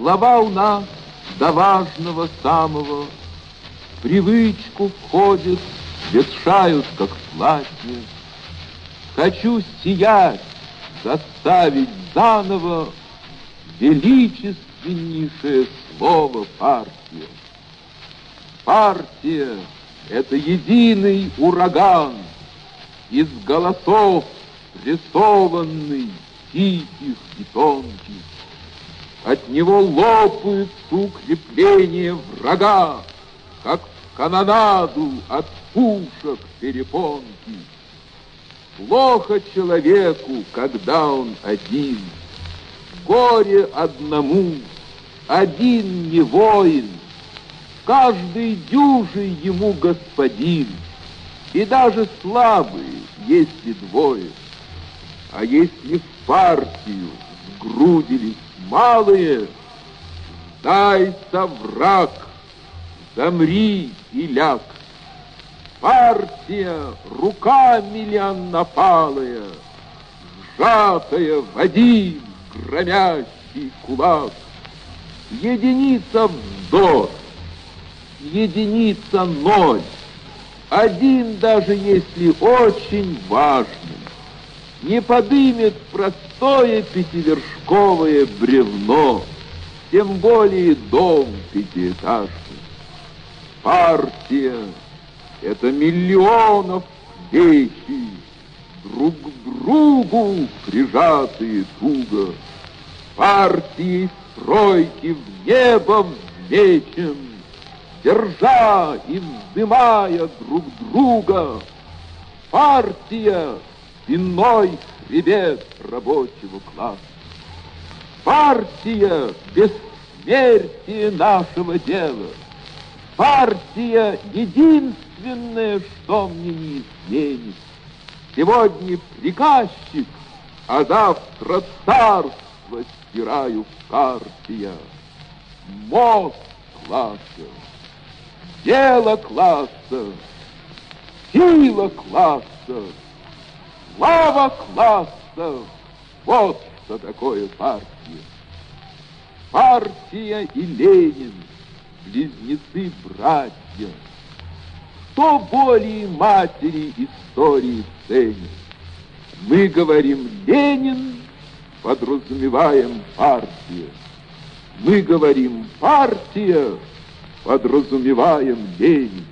Слова у нас до важного самого привычку входят, ветшают, как платье. Хочу сиять, заставить заново величественнейшее слово партия. Партия — это единый ураган из голосов, рисованный, тихих и тонких. От него лопаются укрепления врага, как канонаду от пушек перепонки. Плохо человеку, когда он один. Горе одному, один не воин. Каждый дюжий ему господин. И даже слабые, если двое. А если в партию сгрудились малые, Дайся, враг, замри и ляг. Партия руками напалая, Сжатая в один громящий кулак. Единица вздор, единица ноль. Один, даже если очень важный, Не подымет простое пятивершковое бревно, Тем более дом пятиэтажный. Партия это миллионов вещей, друг к другу прижатые туго. Партии стройки в небо взвечен, Держа и вздымая друг друга. Партия — иной хребет рабочего класса. Партия — бессмертие нашего дела. Партия — единственное, что мне не изменит. Сегодня приказчик, а завтра царство стираю в карте я. Мозг класса, дело класса, сила класса, слава класса. Вот что такое партия. Партия и Ленин, близнецы-братья, кто более матери истории ценит? Мы говорим Ленин, подразумеваем партия. Мы говорим партия, подразумеваем Ленин.